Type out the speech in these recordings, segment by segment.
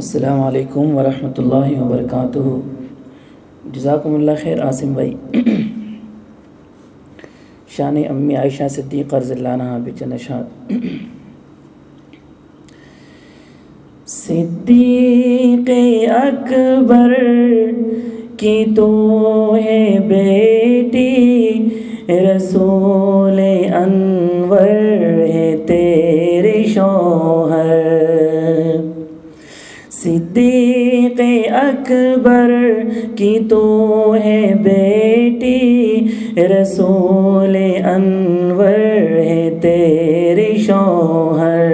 السلام علیکم ورحمۃ اللہ وبرکاتہ۔ جزاکم اللہ خیر، عاصم بھائی۔ شان امی عائشہ صدیق قرض اللہ عنہ بچن شاد۔ صدیق اکبر کی تو ہے بیٹی رسول اکبر کی تو ہے بیٹی، رسول انور ہے تیرے شوہر۔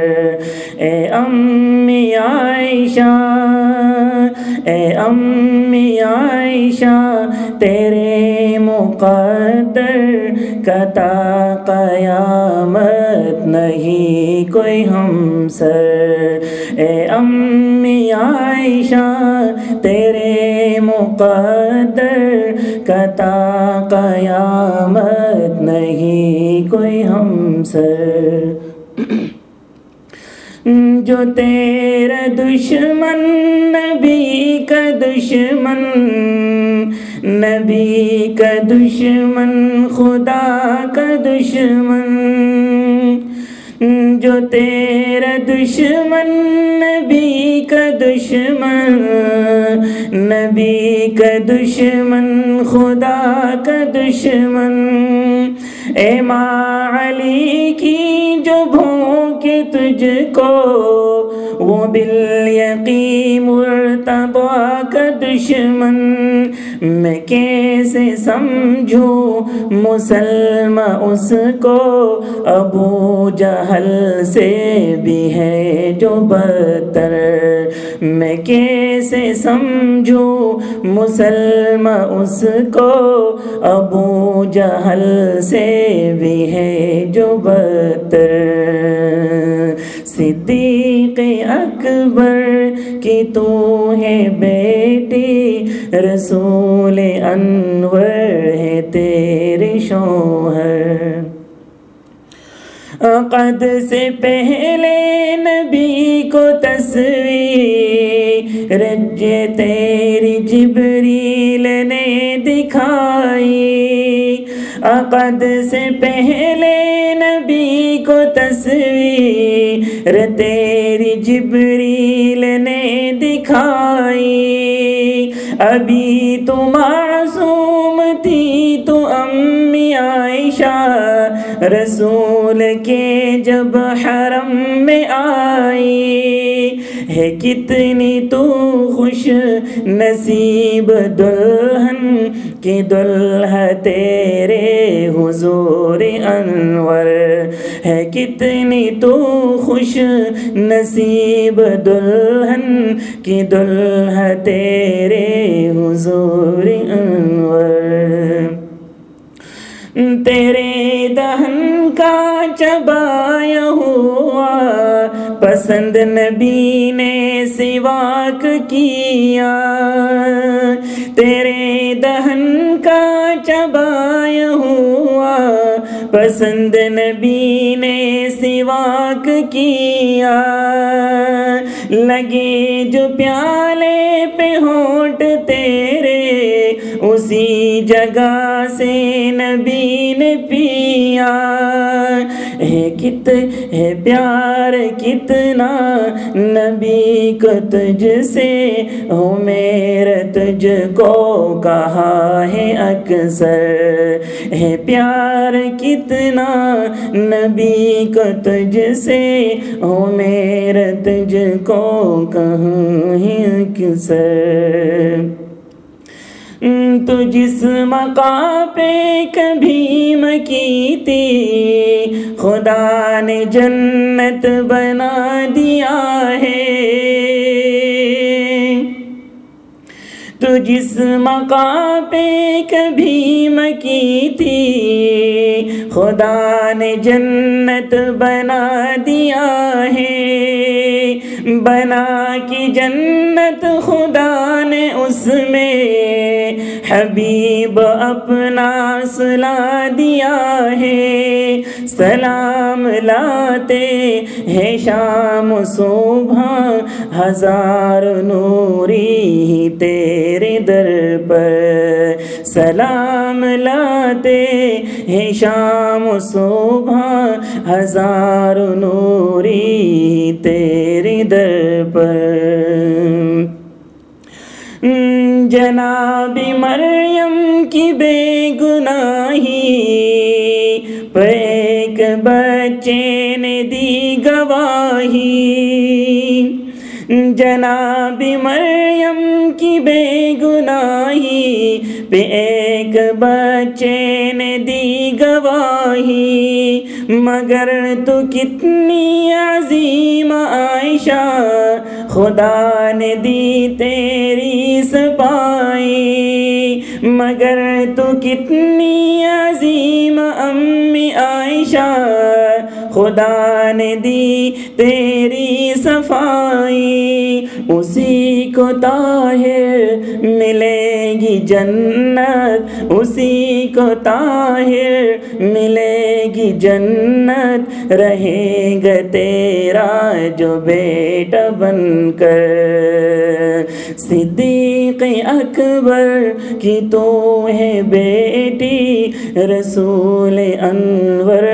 اے امی عائشہ، اے امی عائشہ، تیرے مقدر کتا قیامت نہیں کوئی ہم سر اے امی عائشہ، تیرے مقدر کتا قیامت نہیں کوئی ہم سر جو تیرا دشمن، نبی کا دشمن، نبی کا دشمن، خدا کا دشمن۔ جو تیرا دشمن، نبی کا دشمن، نبی کا دشمن، خدا کا دشمن۔ اے ماں علی کی جو بھونکے تجھ کو، وہ بال یقین مرتبہ کا دشمن۔ میں کیسے سمجھوں مسلم اس کو ابو جہل سے بھی ہے جو بدتر میں کیسے سمجھوں مسلم اس کو ابو جہل سے بھی ہے جو بدتر صدیق اکبر کی تو ہے بیٹی رسول انور ہے تیرے شوہر۔ قد سے پہلے نبی کو تصویر رج تیری جبریل نے دکھائی۔ عقد سے پہلے نبی کو تصویر تیری جبریل نے دکھائی ابھی تو معصوم تھی تو امی عائشہ، رسول کے جب حرم میں آئی۔ ہے کتنی تو خوش نصیب دلہن کی دلہا تیرے حضور انور۔ ہے کتنی تو خوش نصیب دلہن کی دلہا تیرے حضور انور۔ تیرے دہن کا چبایا ہوا، پسند نبی نے سواک کیا۔ تیرے دہن کا چبایا پسند نبی نے سواک کیا۔ لگے جو پیالے پہ ہونٹ تیرے، اسی جگہ سے نبی نے پیا۔ ہے کت ہے پیار کتنا؟ نبی کو تجھ سے ہو میرا تجھ کو کہا ہے اکثر۔ ہے پیار کتنا؟ نبی کو تجھ سے ہو میرا تجھ کو کہاں ہے اکثر۔ تو جس مقام پہ کبھی مکی تھی خدا نے جنت بنا دیا ہے۔ تو جس مقام پہ کبھی مکی تھی خدا نے جنت بنا دیا ہے۔ بنا کی جنت خدا نے اس میں۔ حبیب اپنا سلا دیا ہے۔ سلام لاتے ہے شام صبح۔ ہزار نوری تیرے در پر۔ سلام لاتے ہے شام صبح۔ ہزار نوری تیرے در پر۔ جناب مریم کی بے گناہی ایک بچے نے دی گواہی جناب مریم کی بے گناہی پہ ایک بچے نے دی گواہی، مگر تو کتنی عظیم عائشہ، خدا نے دی تیری سپائی مگر تو کتنی عظیم امی عائشہ خدا نے دی تیری صفائی، اسی کو طاہر ملے گی جنت، اسی کو طاہر ملے گی جنت۔ رہے گا تیرا جو بیٹا بن کر۔ صدیق اکبر کی تو ہے بیٹی، رسول انور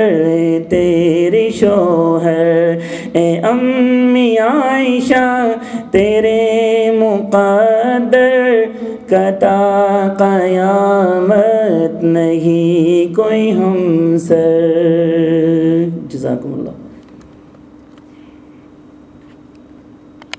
تیری شوہر اے امی عائشہ، تیرے مقدر کتا قیامت نہیں کوئی ہم سر۔ جزاکم اللہ۔